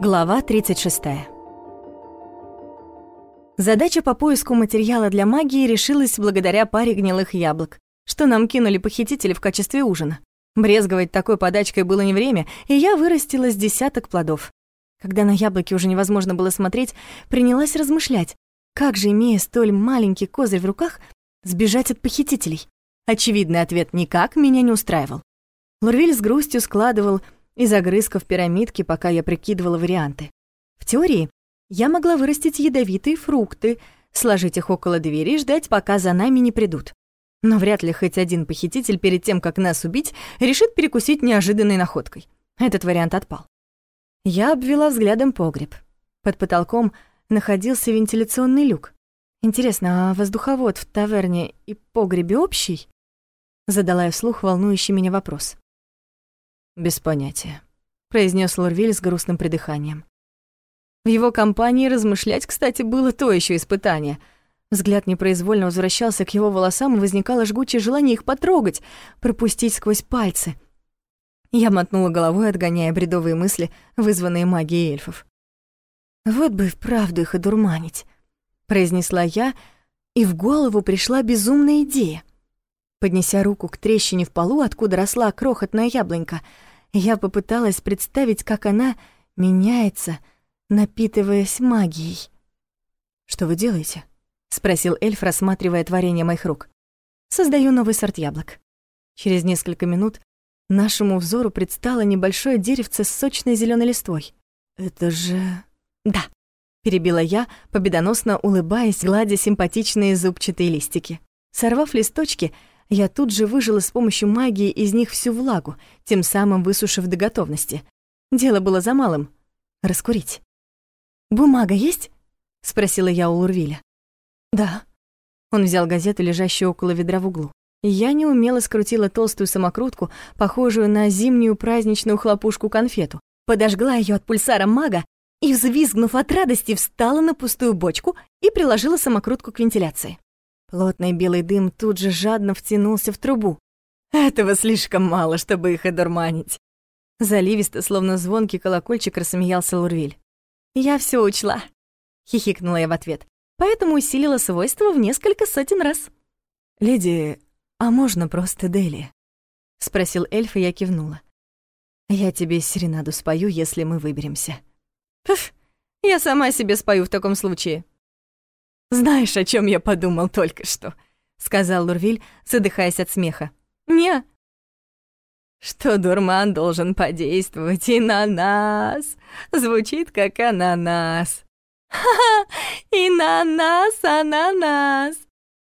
Глава 36. Задача по поиску материала для магии решилась благодаря паре гнилых яблок, что нам кинули похитители в качестве ужина. Брезговать такой подачкой было не время, и я вырастила с десяток плодов. Когда на яблоки уже невозможно было смотреть, принялась размышлять, как же, имея столь маленький козырь в руках, сбежать от похитителей. Очевидный ответ «никак» меня не устраивал. Лурвиль с грустью складывал из огрызков пирамидки, пока я прикидывала варианты. В теории я могла вырастить ядовитые фрукты, сложить их около двери и ждать, пока за нами не придут. Но вряд ли хоть один похититель перед тем, как нас убить, решит перекусить неожиданной находкой. Этот вариант отпал. Я обвела взглядом погреб. Под потолком находился вентиляционный люк. Интересно, а воздуховод в таверне и погребе общий? Задала я вслух волнующий меня вопрос. «Без понятия», — произнес Лорвиль с грустным придыханием. В его компании размышлять, кстати, было то еще испытание. Взгляд непроизвольно возвращался к его волосам, и возникало жгучее желание их потрогать, пропустить сквозь пальцы. Я мотнула головой, отгоняя бредовые мысли, вызванные магией эльфов. «Вот бы вправду их одурманить», — произнесла я, и в голову пришла безумная идея — Поднеся руку к трещине в полу, откуда росла крохотная яблонька, я попыталась представить, как она меняется, напитываясь магией. «Что вы делаете?» — спросил эльф, рассматривая творение моих рук. «Создаю новый сорт яблок». Через несколько минут нашему взору предстало небольшое деревце с сочной зеленой листвой. «Это же...» «Да», — перебила я, победоносно улыбаясь, гладя симпатичные зубчатые листики. Сорвав листочки, я тут же выжила с помощью магии из них всю влагу, тем самым высушив до готовности. Дело было за малым — раскурить. «Бумага есть?» — спросила я у Лурвиля. «Да». Он взял газету, лежащую около ведра в углу. Я неумело скрутила толстую самокрутку, похожую на зимнюю праздничную хлопушку-конфету, подожгла ее от пульсара мага и, взвизгнув от радости, встала на пустую бочку и приложила самокрутку к вентиляции. Плотный белый дым тут же жадно втянулся в трубу. Этого слишком мало, чтобы их одурманить. Заливисто, словно звонкий колокольчик, рассмеялся Лурвиль. «Я все учла», — хихикнула я в ответ, поэтому усилила свойства в несколько сотен раз. «Леди, а можно просто Дели?» — спросил эльф, и я кивнула. «Я тебе серенаду спою, если мы выберемся». «Пф, я сама себе спою в таком случае», «Знаешь, о чем я подумал только что?» — сказал Лурвиль, задыхаясь от смеха. «Не». «Что дурман должен подействовать и на нас. Звучит как ананас». «Ха-ха! И на нас, ананас!»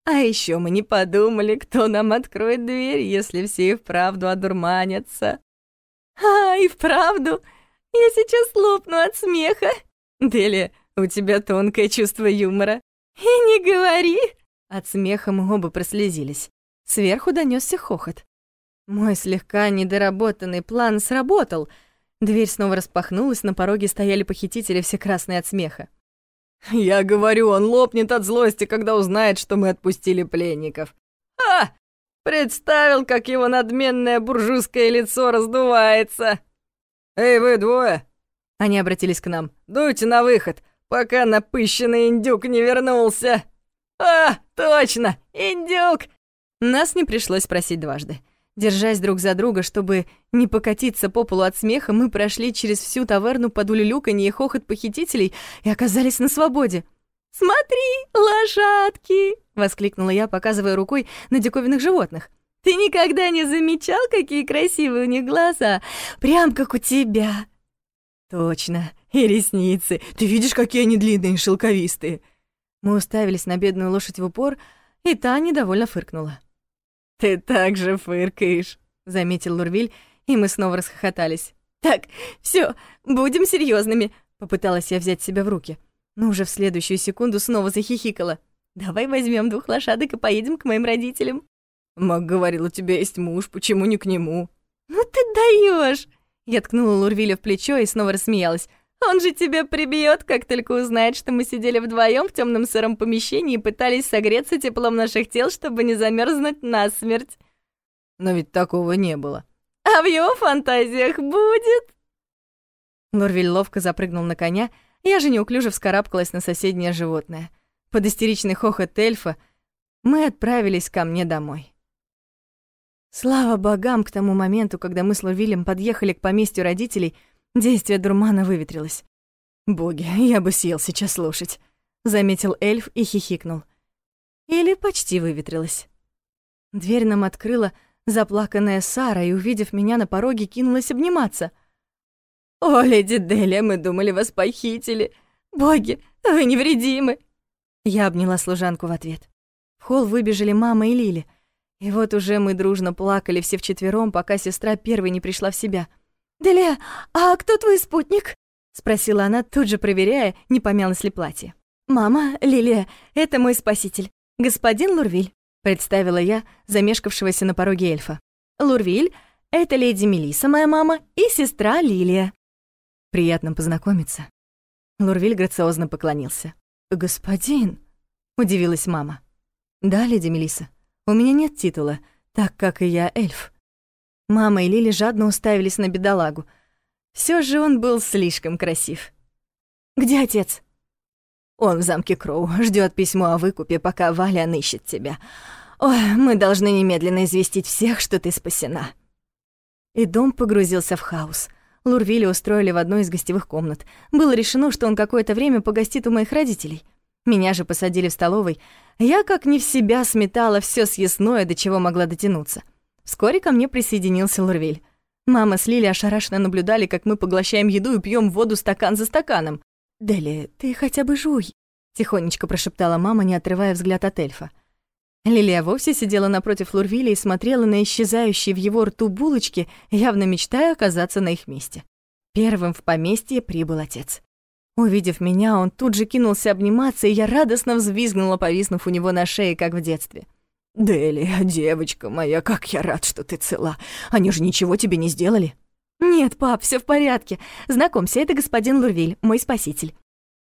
А еще мы не подумали, кто нам откроет дверь, если все и вправду одурманятся. А, и вправду, я сейчас лопну от смеха. Дели, у тебя тонкое чувство юмора. «И не говори!» От смеха мы оба прослезились. Сверху донесся хохот. Мой слегка недоработанный план сработал. Дверь снова распахнулась, на пороге стояли похитители, все красные от смеха. «Я говорю, он лопнет от злости, когда узнает, что мы отпустили пленников. А! Представил, как его надменное буржуйское лицо раздувается. Эй, вы двое!» Они обратились к нам. «Дуйте на выход, пока напыщенный индюк не вернулся. А, точно, индюк!» Нас не пришлось просить дважды. Держась друг за друга, чтобы не покатиться по полу от смеха, мы прошли через всю таверну под улюлюканье и хохот похитителей и оказались на свободе. «Смотри, лошадки!» — воскликнула я, показывая рукой на диковинных животных. «Ты никогда не замечал, какие красивые у них глаза? Прям как у тебя!» «Точно, и ресницы. Ты видишь, какие они длинные и шелковистые?» Мы уставились на бедную лошадь в упор, и та недовольно фыркнула. «Ты так же фыркаешь», — заметил Лурвиль, и мы снова расхохотались. «Так, все, будем серьезными, попыталась я взять себя в руки, но уже в следующую секунду снова захихикала. «Давай возьмем двух лошадок и поедем к моим родителям». «Мак говорил, у тебя есть муж, почему не к нему?» «Ну ты даешь! Я ткнула Лурвиля в плечо и снова рассмеялась. «Он же тебя прибьет, как только узнает, что мы сидели вдвоем в темном сыром помещении и пытались согреться теплом наших тел, чтобы не замерзнуть насмерть». Но ведь такого не было. «А в его фантазиях будет?» Лорвиль ловко запрыгнул на коня, я же неуклюже вскарабкалась на соседнее животное. Под истеричный хохот эльфа мы отправились ко мне домой. Слава богам, к тому моменту, когда мы с Лорвилем подъехали к поместью родителей, действие дурмана выветрилось. «Боги, я бы съел сейчас лошадь», — заметил эльф и хихикнул. Или почти выветрилось. Дверь нам открыла заплаканная Сара и, увидев меня на пороге, кинулась обниматься. «О, леди Делия, мы думали, вас похитили. Боги, вы невредимы!» Я обняла служанку в ответ. В холл выбежали мама и Лили. И вот уже мы дружно плакали все вчетвером, пока сестра первой не пришла в себя. «Делия, а кто твой спутник?» — спросила она, тут же проверяя, не помялось ли платье. «Мама, Лилия, это мой спаситель, господин Лурвиль», — представила я замешкавшегося на пороге эльфа. «Лурвиль — это леди Мелиса, моя мама, и сестра Лилия». Приятно познакомиться. Лурвиль грациозно поклонился. «Господин?» — удивилась мама. «Да, леди Мелиса, у меня нет титула, так как и я эльф». Мама и Лили жадно уставились на бедолагу. Все же он был слишком красив. «Где отец?» «Он в замке Кроу, ждет письмо о выкупе, пока Валя ищет тебя. Ой, мы должны немедленно известить всех, что ты спасена». И дом погрузился в хаос — Лурвилли устроили в одной из гостевых комнат. Было решено, что он какое-то время погостит у моих родителей. Меня же посадили в столовой. Я как не в себя сметала все съестное, до чего могла дотянуться. Вскоре ко мне присоединился Лурвиль. Мама с Лили ошарашенно наблюдали, как мы поглощаем еду и пьем воду стакан за стаканом. «Дели, ты хотя бы жуй», — тихонечко прошептала мама, не отрывая взгляд от эльфа. Лилия вовсе сидела напротив Лурвиля и смотрела на исчезающие в его рту булочки, явно мечтая оказаться на их месте. Первым в поместье прибыл отец. Увидев меня, он тут же кинулся обниматься, и я радостно взвизгнула, повиснув у него на шее, как в детстве. «Делия, девочка моя, как я рад, что ты цела. Они же ничего тебе не сделали?» «Нет, пап, все в порядке. Знакомься, это господин Лурвиль, мой спаситель.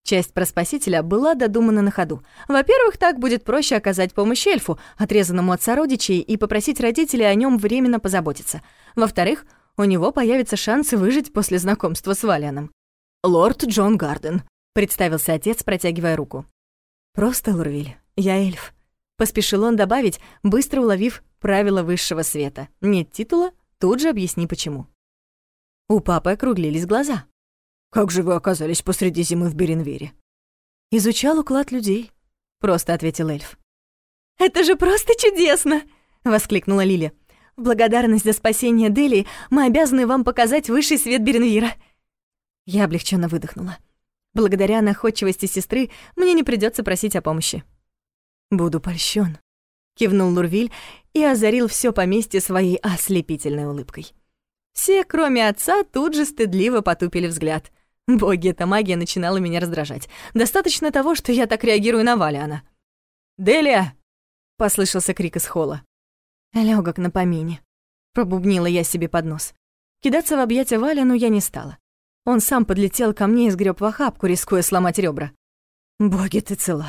Часть про спасителя была додумана на ходу. Во-первых, так будет проще оказать помощь эльфу, отрезанному от сородичей, и попросить родителей о нем временно позаботиться. Во-вторых, у него появится шанс выжить после знакомства с Валианом. «Лорд Джон Гарден», — представился отец, протягивая руку. «Просто Лурвиль, я эльф», — поспешил он добавить, быстро уловив правила высшего света. Нет титула, тут же объясни почему. У папы округлились глаза. «Как же вы оказались посреди зимы в Беренвере?» «Изучал уклад людей», — просто ответил эльф. «Это же просто чудесно!» — воскликнула Лили. «В благодарность за спасение Дели мы обязаны вам показать высший свет Беренвира». Я облегченно выдохнула. Благодаря находчивости сестры мне не придется просить о помощи. «Буду польщен», — кивнул Лурвиль и озарил все поместье своей ослепительной улыбкой. Все, кроме отца, тут же стыдливо потупили взгляд — Боги, эта магия начинала меня раздражать. Достаточно того, что я так реагирую на Валиана. «Делия!» — послышался крик из холла. Лёгок на помине. Пробубнила я себе под нос. Кидаться в объятия Валяну я не стала. Он сам подлетел ко мне и сгреб в охапку, рискуя сломать ребра. «Боги, ты цела!»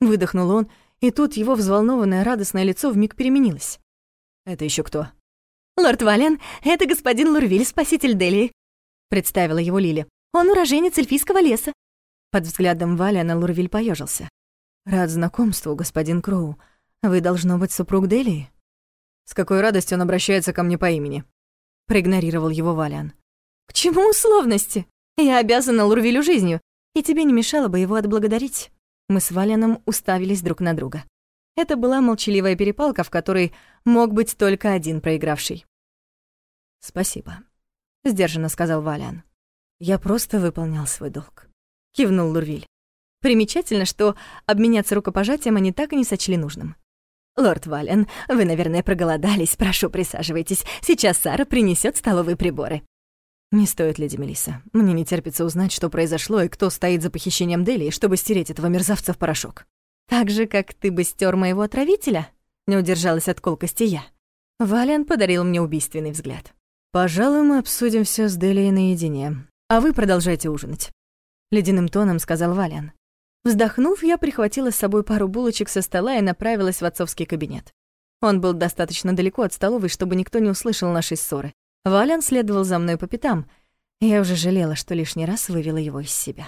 Выдохнул он, и тут его взволнованное радостное лицо вмиг переменилось. «Это еще кто?» «Лорд Вален, это господин Лурвиль, спаситель Делии», — представила его Лили. Он уроженец эльфийского леса». Под взглядом Валя на Лурвиль поежился. «Рад знакомству, господин Кроу. Вы, должно быть, супруг Делии?» «С какой радостью он обращается ко мне по имени?» Проигнорировал его Валян. «К чему условности? Я обязана Лурвилю жизнью, и тебе не мешало бы его отблагодарить». Мы с Валяном уставились друг на друга. Это была молчаливая перепалка, в которой мог быть только один проигравший. «Спасибо», — сдержанно сказал Валян. Я просто выполнял свой долг. Кивнул Лурвиль. Примечательно, что обменяться рукопожатием они так и не сочли нужным. «Лорд Вален, вы, наверное, проголодались. Прошу, присаживайтесь. Сейчас Сара принесет столовые приборы». «Не стоит, леди Мелисса. Мне не терпится узнать, что произошло и кто стоит за похищением Дели, чтобы стереть этого мерзавца в порошок». «Так же, как ты бы стер моего отравителя?» Не удержалась от колкости я. Вален подарил мне убийственный взгляд. «Пожалуй, мы обсудим все с Делией наедине. «А вы продолжайте ужинать», — ледяным тоном сказал Валян. Вздохнув, я прихватила с собой пару булочек со стола и направилась в отцовский кабинет. Он был достаточно далеко от столовой, чтобы никто не услышал нашей ссоры. Валян следовал за мной по пятам. Я уже жалела, что лишний раз вывела его из себя.